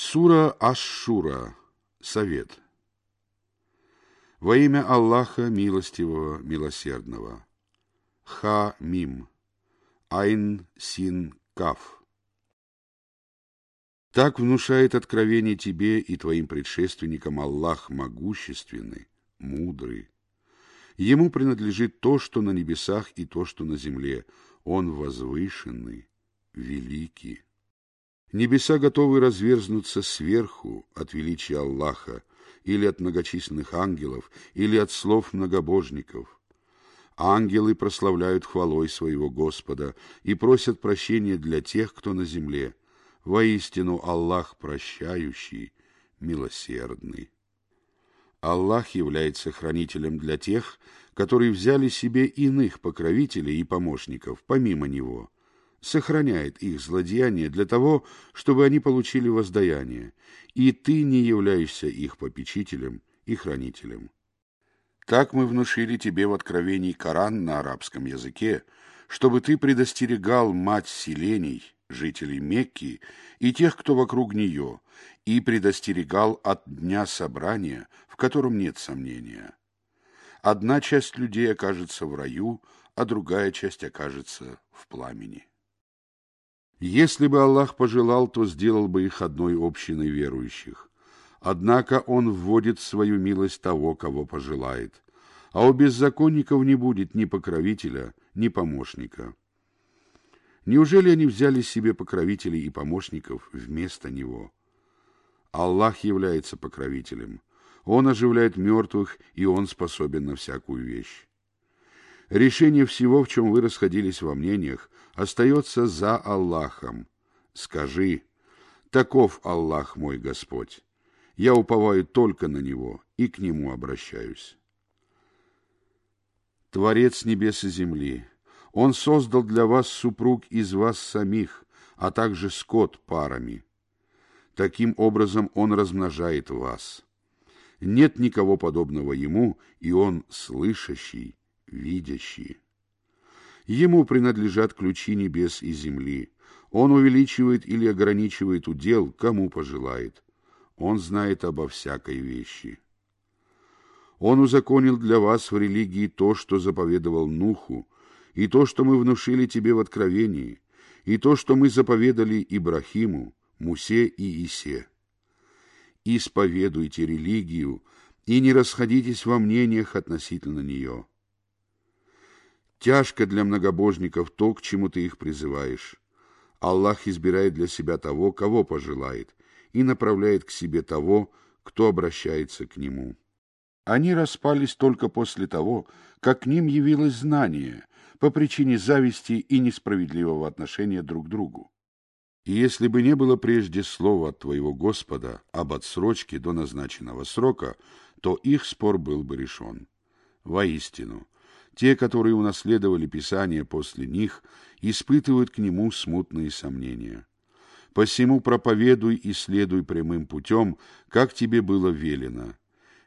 Сура Аш-Шура. Совет. Во имя Аллаха Милостивого, Милосердного. Ха-Мим. Айн-Син-Каф. Так внушает откровение тебе и твоим предшественникам Аллах могущественный, мудрый. Ему принадлежит то, что на небесах, и то, что на земле. Он возвышенный, великий. Небеса готовы разверзнуться сверху от величия Аллаха, или от многочисленных ангелов, или от слов многобожников. Ангелы прославляют хвалой своего Господа и просят прощения для тех, кто на земле. Воистину Аллах прощающий, милосердный. Аллах является хранителем для тех, которые взяли себе иных покровителей и помощников, помимо Него – сохраняет их злодеяния для того, чтобы они получили воздаяние, и ты не являешься их попечителем и хранителем. Так мы внушили тебе в откровении Коран на арабском языке, чтобы ты предостерегал мать селений, жителей Мекки и тех, кто вокруг нее, и предостерегал от дня собрания, в котором нет сомнения. Одна часть людей окажется в раю, а другая часть окажется в пламени. Если бы Аллах пожелал, то сделал бы их одной общиной верующих. Однако Он вводит в свою милость того, кого пожелает. А у беззаконников не будет ни покровителя, ни помощника. Неужели они взяли себе покровителей и помощников вместо Него? Аллах является покровителем. Он оживляет мертвых, и Он способен на всякую вещь. Решение всего, в чем вы расходились во мнениях, остается за Аллахом. Скажи, таков Аллах мой Господь. Я уповаю только на Него и к Нему обращаюсь. Творец небес и земли, Он создал для вас супруг из вас самих, а также скот парами. Таким образом Он размножает вас. Нет никого подобного Ему, и Он слышащий, видящий. Ему принадлежат ключи небес и земли. Он увеличивает или ограничивает удел, кому пожелает. Он знает обо всякой вещи. Он узаконил для вас в религии то, что заповедовал Нуху, и то, что мы внушили тебе в откровении, и то, что мы заповедали Ибрахиму, Мусе и Исе. Исповедуйте религию и не расходитесь во мнениях относительно нее. Тяжко для многобожников то, к чему ты их призываешь. Аллах избирает для себя того, кого пожелает, и направляет к себе того, кто обращается к нему. Они распались только после того, как к ним явилось знание по причине зависти и несправедливого отношения друг к другу. И если бы не было прежде слова от твоего Господа об отсрочке до назначенного срока, то их спор был бы решен. Воистину, те, которые унаследовали Писание после них, испытывают к нему смутные сомнения. Посему проповедуй и следуй прямым путем, как тебе было велено.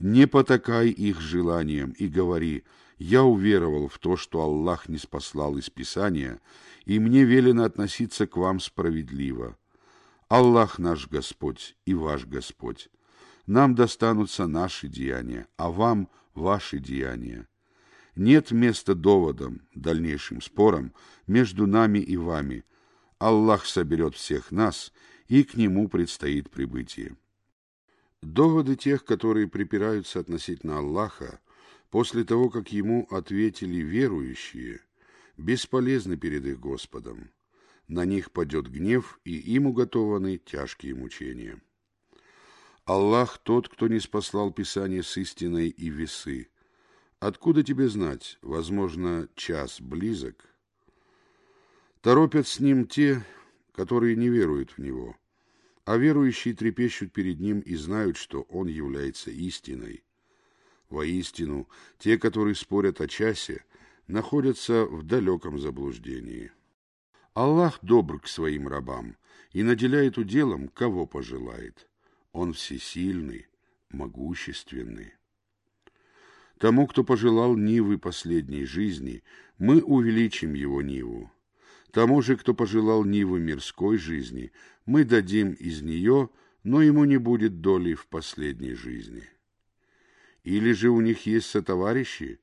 Не потакай их желаниям и говори, «Я уверовал в то, что Аллах не спаслал из Писания, и мне велено относиться к вам справедливо. Аллах наш Господь и ваш Господь. Нам достанутся наши деяния, а вам — ваши деяния. Нет места доводам, дальнейшим спорам между нами и вами. Аллах соберет всех нас, и к Нему предстоит прибытие. Доводы тех, которые припираются относительно Аллаха, после того, как Ему ответили верующие, бесполезны перед их Господом. На них падет гнев, и им уготованы тяжкие мучения. Аллах тот, кто не спаслал Писание с истиной и весы, Откуда тебе знать? Возможно, час близок. Торопят с ним те, которые не веруют в него, а верующие трепещут перед ним и знают, что он является истиной. Воистину, те, которые спорят о часе, находятся в далеком заблуждении. Аллах добр к своим рабам и наделяет уделом, кого пожелает. Он всесильный, могущественный. Тому, кто пожелал Нивы последней жизни, мы увеличим его Ниву. Тому же, кто пожелал Нивы мирской жизни, мы дадим из нее, но ему не будет доли в последней жизни. Или же у них есть сотоварищи,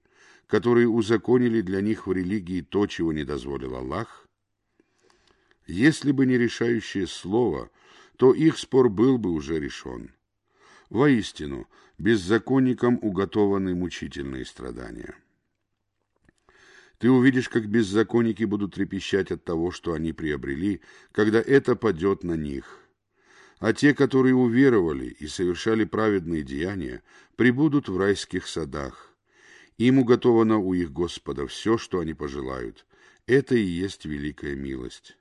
которые узаконили для них в религии то, чего не дозволил Аллах? Если бы не решающее слово, то их спор был бы уже решен. Воистину, беззаконникам уготованы мучительные страдания. Ты увидишь, как беззаконники будут трепещать от того, что они приобрели, когда это падет на них. А те, которые уверовали и совершали праведные деяния, прибудут в райских садах. Им уготовано у их Господа все, что они пожелают. Это и есть великая милость.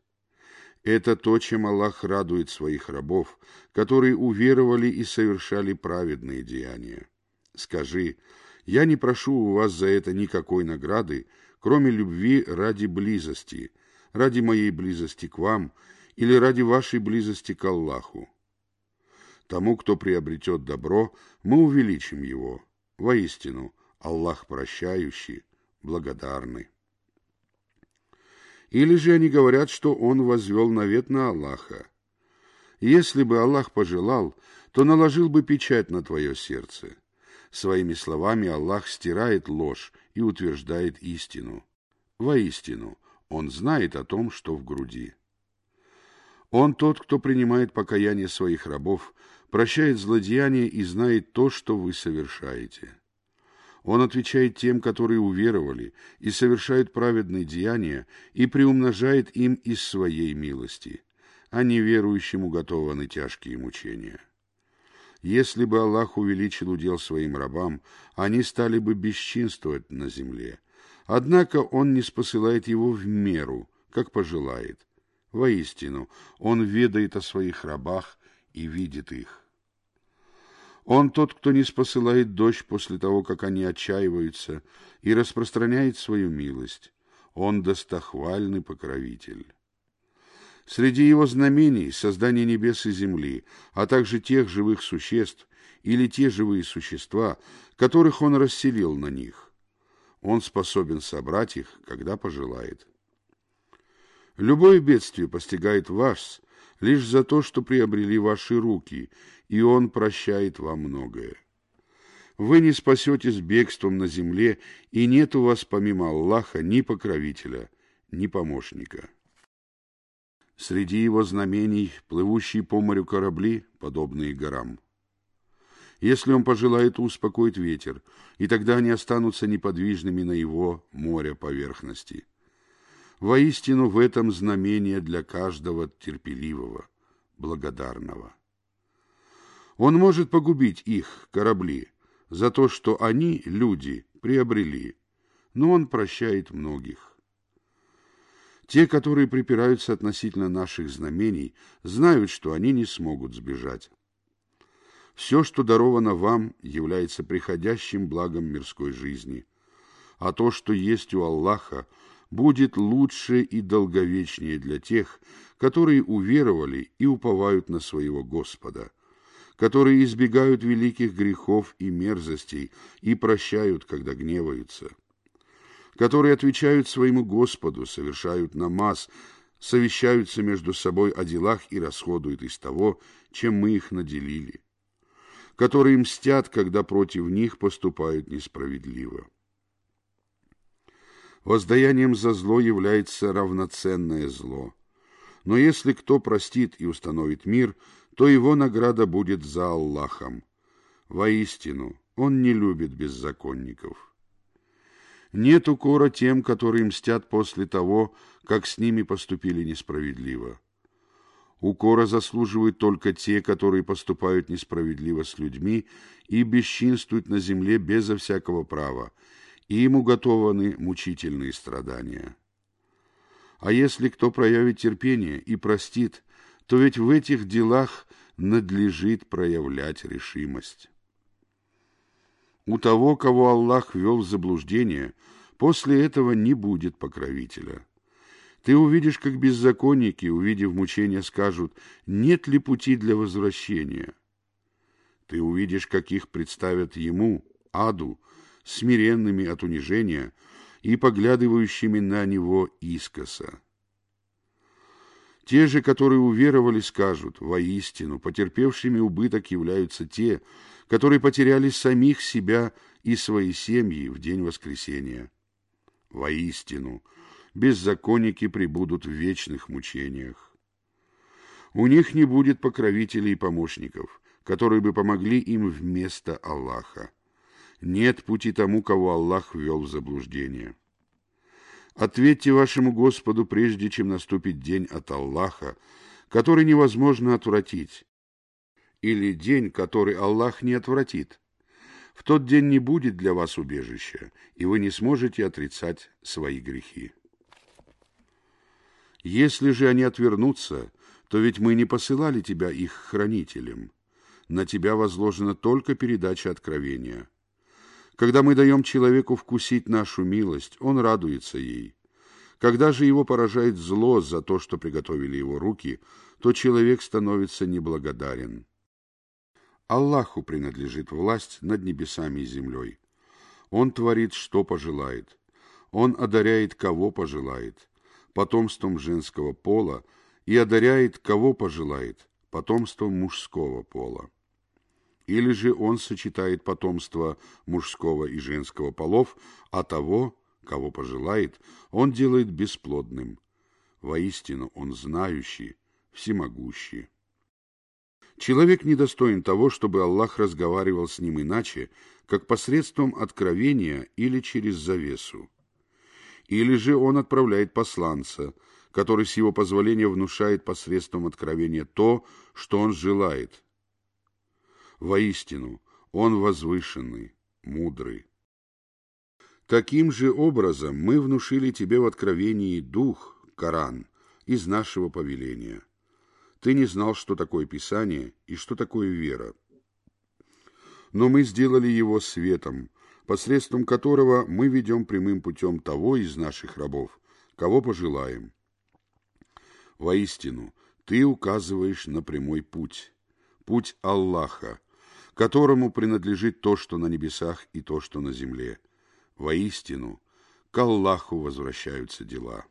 Это то, чем Аллах радует своих рабов, которые уверовали и совершали праведные деяния. Скажи, я не прошу у вас за это никакой награды, кроме любви ради близости, ради моей близости к вам или ради вашей близости к Аллаху. Тому, кто приобретет добро, мы увеличим его. Воистину, Аллах прощающий, благодарный. Или же они говорят, что он возвел навет на Аллаха. Если бы Аллах пожелал, то наложил бы печать на твое сердце. Своими словами Аллах стирает ложь и утверждает истину. Воистину, Он знает о том, что в груди. Он тот, кто принимает покаяние своих рабов, прощает злодеяния и знает то, что вы совершаете. Он отвечает тем, которые уверовали и совершают праведные деяния, и приумножает им из своей милости, а неверующим уготованы тяжкие мучения. Если бы Аллах увеличил удел своим рабам, они стали бы бесчинствовать на земле. Однако Он не спосылает его в меру, как пожелает. Воистину, Он ведает о своих рабах и видит их. Он тот, кто не спосылает дождь после того, как они отчаиваются, и распространяет свою милость. Он достохвальный покровитель. Среди его знамений создание небес и земли, а также тех живых существ или те живые существа, которых он расселил на них. Он способен собрать их, когда пожелает. Любое бедствие постигает вас лишь за то, что приобрели ваши руки, и Он прощает вам многое. Вы не спасетесь бегством на земле, и нет у вас помимо Аллаха ни покровителя, ни помощника. Среди его знамений плывущие по морю корабли, подобные горам. Если он пожелает, успокоить ветер, и тогда они останутся неподвижными на его море поверхности. Воистину в этом знамение для каждого терпеливого, благодарного. Он может погубить их, корабли, за то, что они, люди, приобрели, но он прощает многих. Те, которые припираются относительно наших знамений, знают, что они не смогут сбежать. Все, что даровано вам, является приходящим благом мирской жизни, а то, что есть у Аллаха, будет лучше и долговечнее для тех, которые уверовали и уповают на своего Господа – которые избегают великих грехов и мерзостей и прощают, когда гневаются, которые отвечают своему Господу, совершают намаз, совещаются между собой о делах и расходуют из того, чем мы их наделили, которые мстят, когда против них поступают несправедливо. Воздаянием за зло является равноценное зло. Но если кто простит и установит мир – то его награда будет за Аллахом. Воистину, он не любит беззаконников. Нет укора тем, которые мстят после того, как с ними поступили несправедливо. Укора заслуживают только те, которые поступают несправедливо с людьми и бесчинствуют на земле безо всякого права, и им уготованы мучительные страдания. А если кто проявит терпение и простит, то ведь в этих делах надлежит проявлять решимость. У того, кого Аллах ввел в заблуждение, после этого не будет покровителя. Ты увидишь, как беззаконники, увидев мучения, скажут, нет ли пути для возвращения. Ты увидишь, как их представят ему, аду, смиренными от унижения и поглядывающими на него искоса. Те же, которые уверовали, скажут, воистину, потерпевшими убыток являются те, которые потеряли самих себя и свои семьи в день воскресения. Воистину, беззаконники пребудут в вечных мучениях. У них не будет покровителей и помощников, которые бы помогли им вместо Аллаха. Нет пути тому, кого Аллах ввел в заблуждение. Ответьте вашему Господу, прежде чем наступит день от Аллаха, который невозможно отвратить, или день, который Аллах не отвратит. В тот день не будет для вас убежища, и вы не сможете отрицать свои грехи. Если же они отвернутся, то ведь мы не посылали тебя их хранителем. На тебя возложена только передача откровения. Когда мы даем человеку вкусить нашу милость, он радуется ей. Когда же его поражает зло за то, что приготовили его руки, то человек становится неблагодарен. Аллаху принадлежит власть над небесами и землей. Он творит, что пожелает. Он одаряет, кого пожелает, потомством женского пола, и одаряет, кого пожелает, потомством мужского пола. Или же он сочетает потомство мужского и женского полов, а того, кого пожелает, он делает бесплодным. Воистину он знающий, всемогущий. Человек недостоин того, чтобы Аллах разговаривал с ним иначе, как посредством откровения или через завесу. Или же он отправляет посланца, который с его позволения внушает посредством откровения то, что он желает, Воистину, Он возвышенный, мудрый. Таким же образом мы внушили тебе в откровении дух, Коран, из нашего повеления. Ты не знал, что такое Писание и что такое вера. Но мы сделали его светом, посредством которого мы ведем прямым путем того из наших рабов, кого пожелаем. Воистину, ты указываешь на прямой путь, путь Аллаха, которому принадлежит то, что на небесах и то, что на земле. Воистину, к Аллаху возвращаются дела.